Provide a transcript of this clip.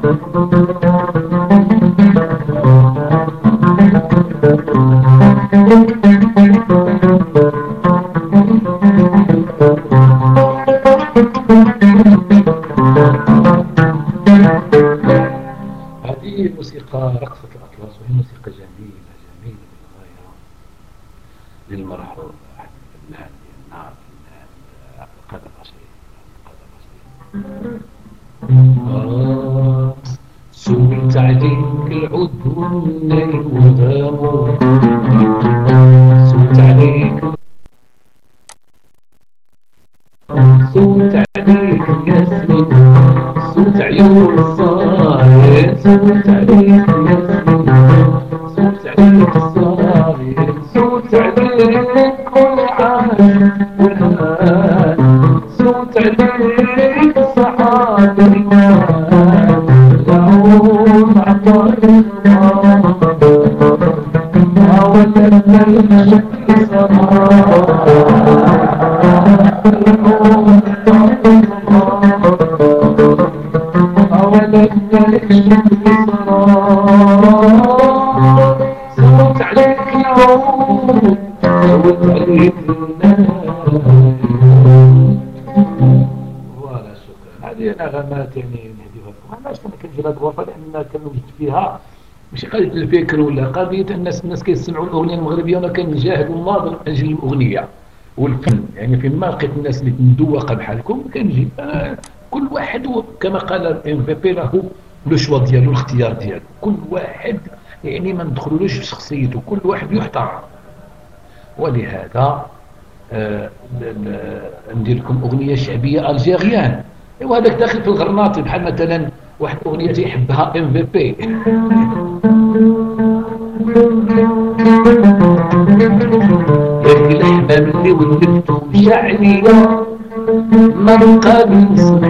هذه الموسيقى رقصة الأطلس عليك العدون الودام سولت عليك سولت عليك الياسمين سولت عيون الصاير سولت عليك الياسمين سولت عليك الصاير سولت عليك كل عام والهان سولت عليك الصحابي العون عطاك ولد هذه نغمات يعني نهديها لكم علاش كنا كنجي هاد الغرفه لأن كنوجد فيها. ماشي قضيه الفكر ولا قضيه الناس الناس كيسمعوا الأغنية المغربية وأنا كنجاهد ونناضل من أجل الأغنية والفن. يعني فين ما لقيت الناس اللي مدوقه بحالكم كنجي آه كل واحد كما قال الام في بي له لو شوا ديالو الاختيار ديالو. كل واحد يعني ما ندخلولوش في شخصيته كل واحد يحترم. ولهذا آه ندير لكم أغنية شعبية ألجيريان. وهذاك داخل في الغرناطي بحال مثلا واحد اغنيه تيحبها ام في بي ياك الحمام اللي ولدتو شعبي ما بقى نسمع